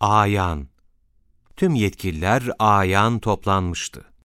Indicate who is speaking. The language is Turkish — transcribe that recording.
Speaker 1: Ayan. Tüm yetkililer ayan toplanmıştı.